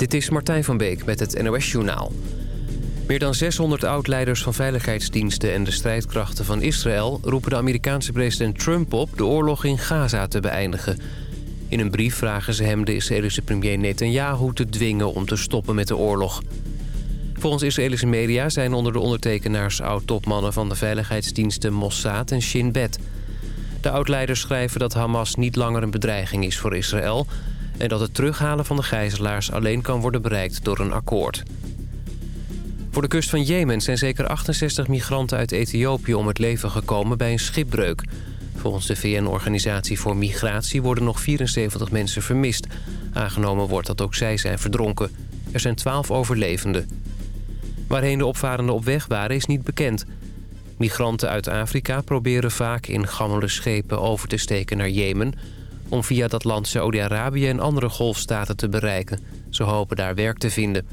Dit is Martijn van Beek met het NOS-journaal. Meer dan 600 oud-leiders van veiligheidsdiensten en de strijdkrachten van Israël... roepen de Amerikaanse president Trump op de oorlog in Gaza te beëindigen. In een brief vragen ze hem de Israëlische premier Netanyahu te dwingen om te stoppen met de oorlog. Volgens Israëlische media zijn onder de ondertekenaars oud-topmannen... van de veiligheidsdiensten Mossad en Shin Bet. De oud-leiders schrijven dat Hamas niet langer een bedreiging is voor Israël en dat het terughalen van de gijzelaars alleen kan worden bereikt door een akkoord. Voor de kust van Jemen zijn zeker 68 migranten uit Ethiopië om het leven gekomen bij een schipbreuk. Volgens de VN-organisatie voor Migratie worden nog 74 mensen vermist. Aangenomen wordt dat ook zij zijn verdronken. Er zijn 12 overlevenden. Waarheen de opvarenden op weg waren is niet bekend. Migranten uit Afrika proberen vaak in gammele schepen over te steken naar Jemen om via dat land Saudi-Arabië en andere golfstaten te bereiken. Ze hopen daar werk te vinden.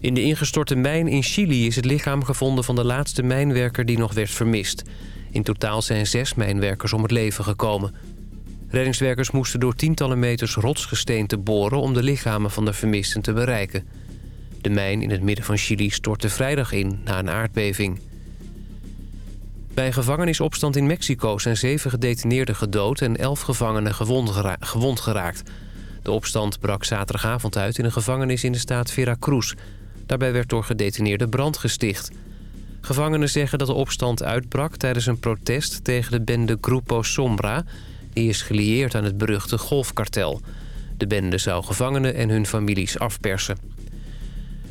In de ingestorte mijn in Chili is het lichaam gevonden van de laatste mijnwerker die nog werd vermist. In totaal zijn zes mijnwerkers om het leven gekomen. Reddingswerkers moesten door tientallen meters rotsgesteente boren... om de lichamen van de vermisten te bereiken. De mijn in het midden van Chili stortte vrijdag in na een aardbeving. Bij een gevangenisopstand in Mexico zijn zeven gedetineerden gedood... en elf gevangenen gewond, geraakt. De opstand brak zaterdagavond uit in een gevangenis in de staat Veracruz. Daarbij werd door gedetineerden brand gesticht. Gevangenen zeggen dat de opstand uitbrak tijdens een protest... tegen de bende Grupo Sombra. Die is gelieerd aan het beruchte golfkartel. De bende zou gevangenen en hun families afpersen.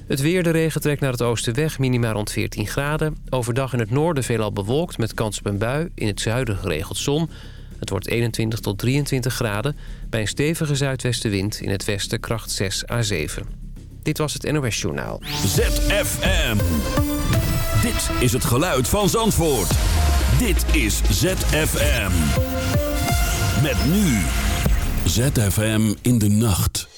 Het weer, de regen trekt naar het oosten weg, minimaal rond 14 graden. Overdag in het noorden veelal bewolkt met kans op een bui. In het zuiden geregeld zon. Het wordt 21 tot 23 graden. Bij een stevige zuidwestenwind in het westen kracht 6 à 7. Dit was het NOS Journaal. ZFM. Dit is het geluid van Zandvoort. Dit is ZFM. Met nu. ZFM in de nacht.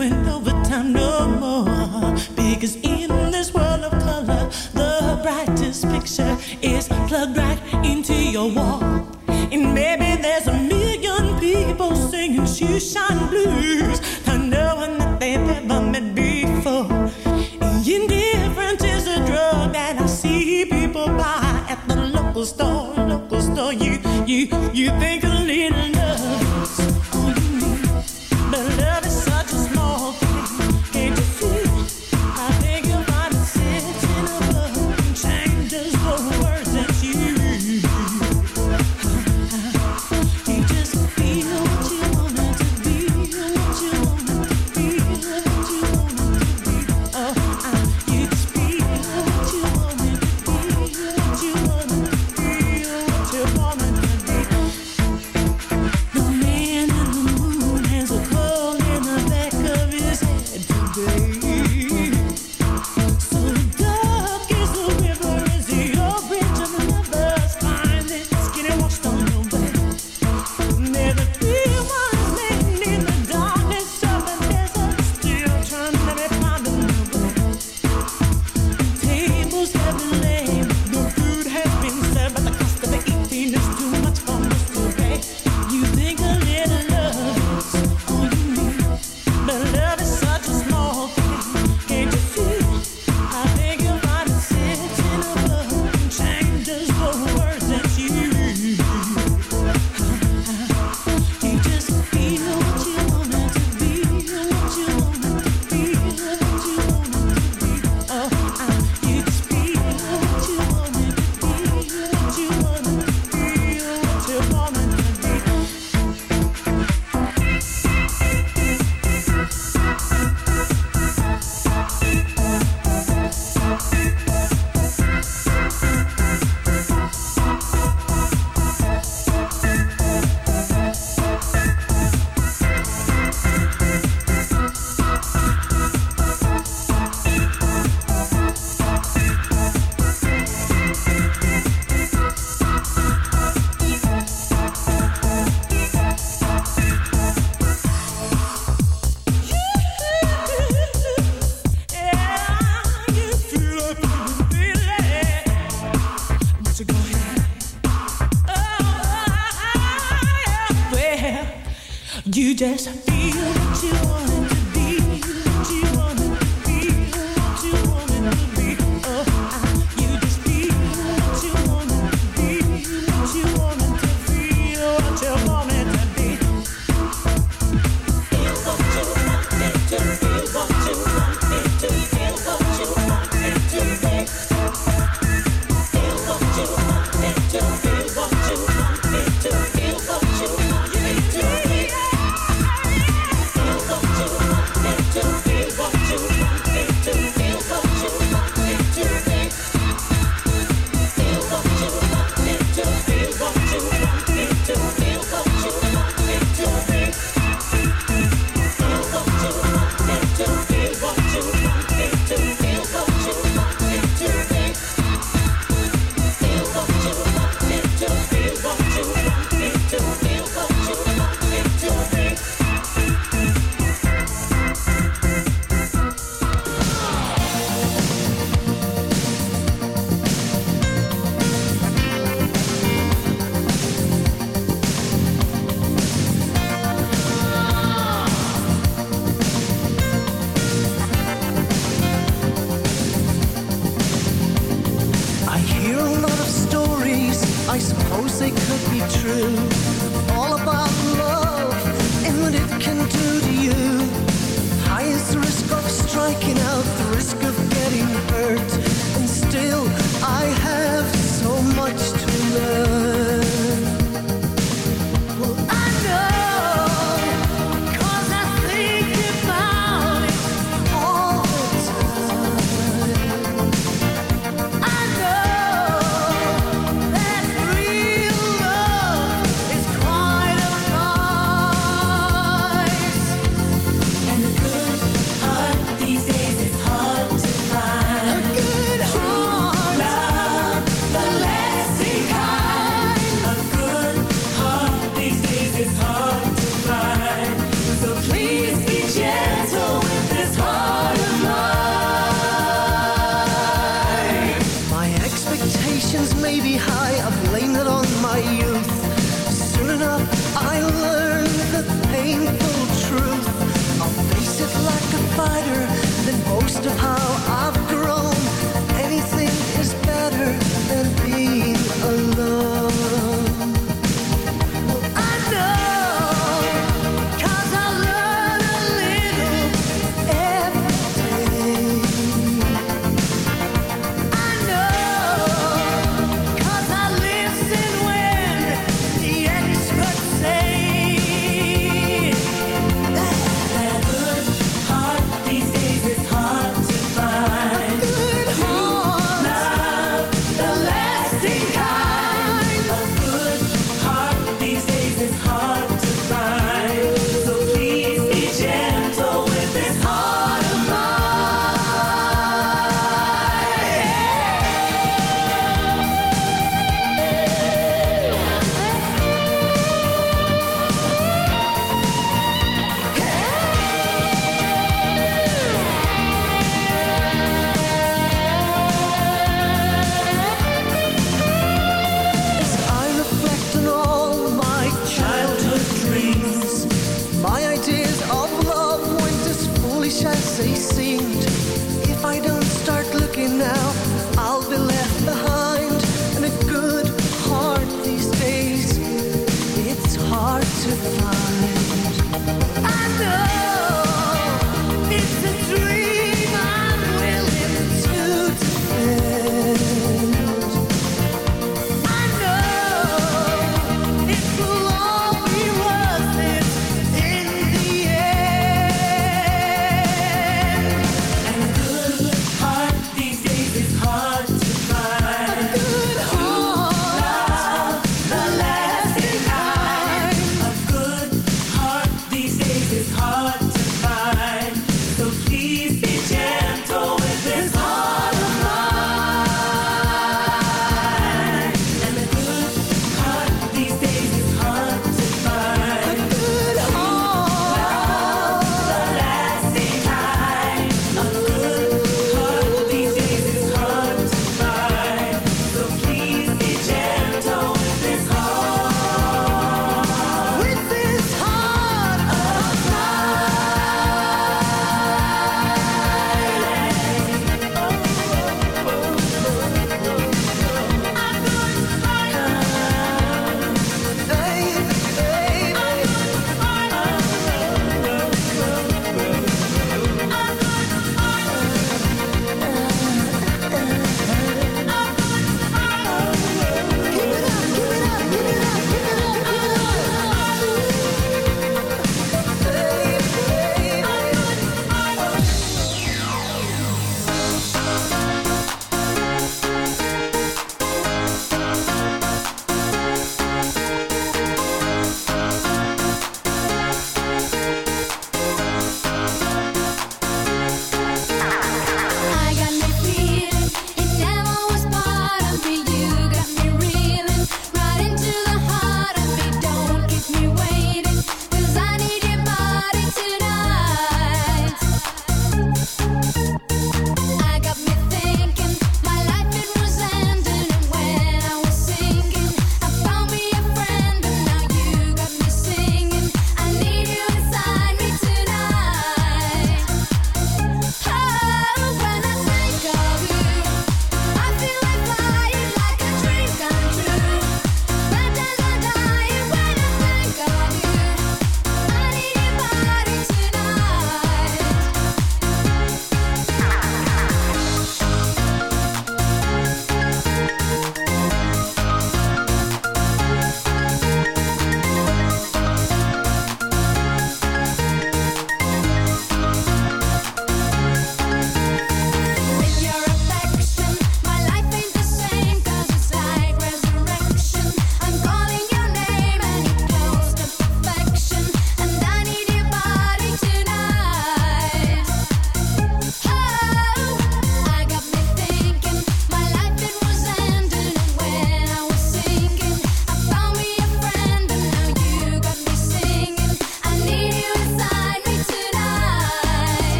Over time, no more. Because in this world of color, the brightest picture is plugged right into your wall. And maybe there's a million people singing shoeshine blues, and no one that they've ever met before. And indifference is a drug that I see people buy at the local store. Local store, you, you, you think a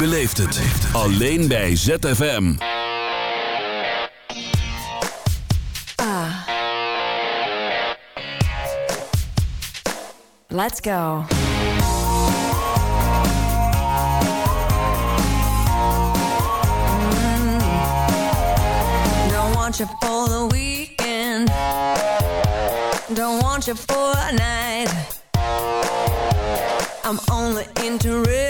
beleeft het. Alleen bij ZFM. Ah. Let's go. Mm. Don't want you for the weekend. Don't want you for a night. I'm only interested.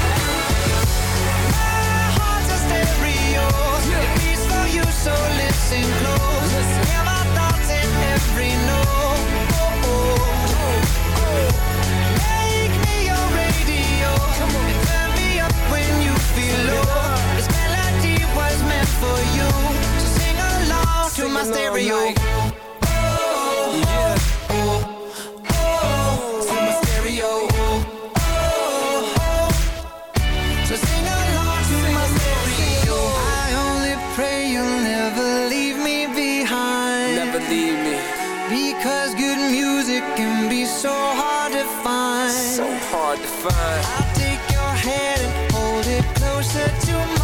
So listen close. Hear my thoughts in every note. Make me your radio. And turn me up when you feel low. This melody was meant for you. So sing along to my along, stereo. like- music can be so hard to find. So hard to find. I'll take your hand and hold it closer to mine.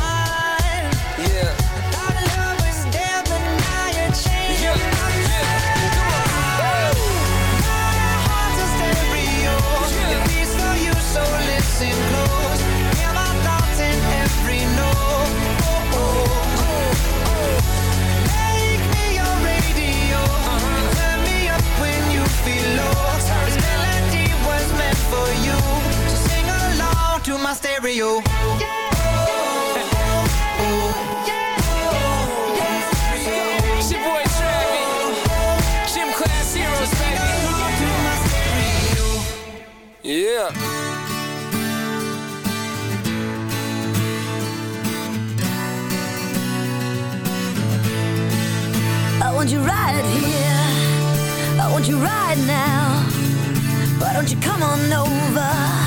Stereo. It's your boy Travis. Gym class heroes, baby. Yeah. I want you right here. I want you right now. Why don't you come on over?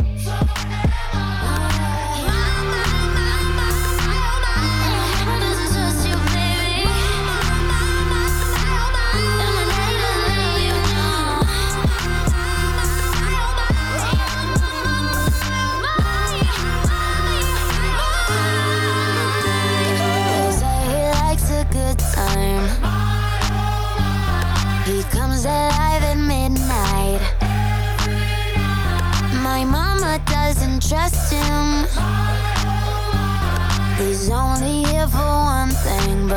He's only here for one thing,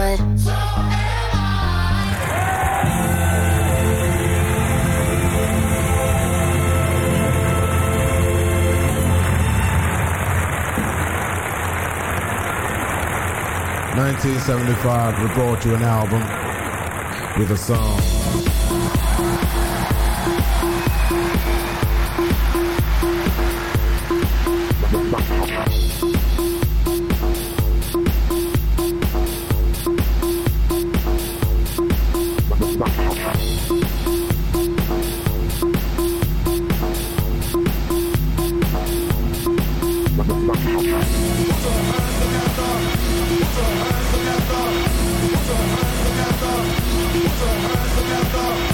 Nineteen seventy five, we brought you an album with a song. forever.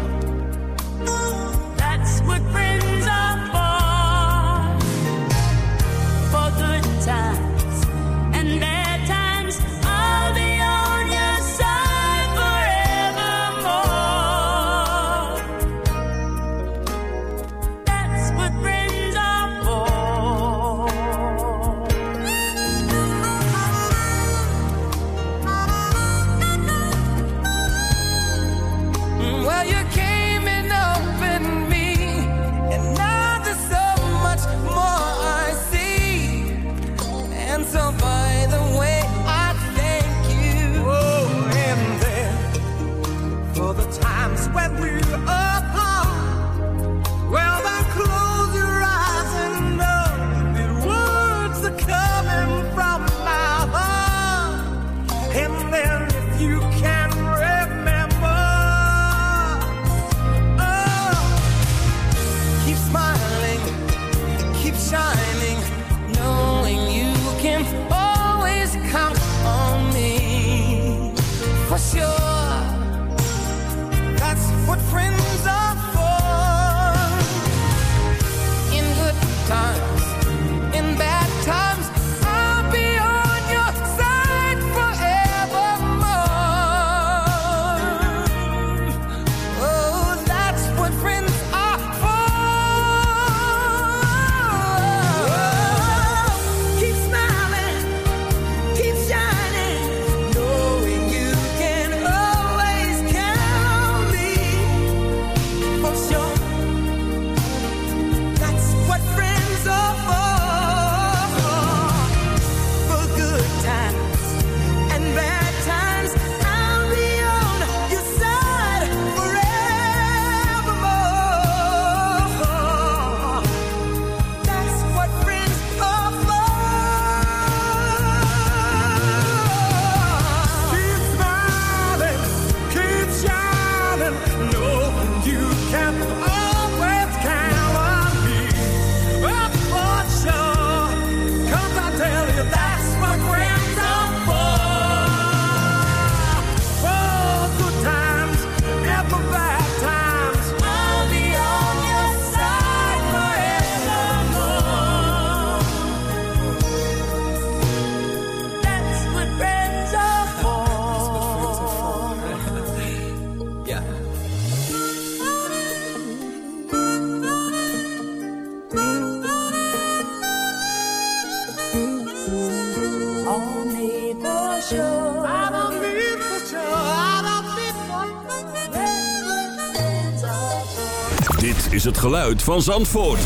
Geluid van Zandvoort.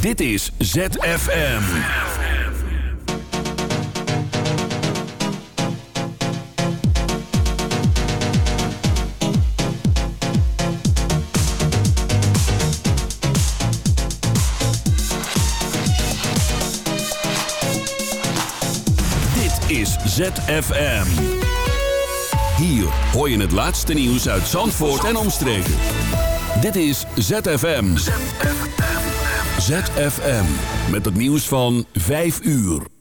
Dit is ZFM. Dit is ZFM. Hier hoor je het laatste nieuws uit Zandvoort en omstreken. Dit is ZFM. ZFM. Met het nieuws van 5 uur.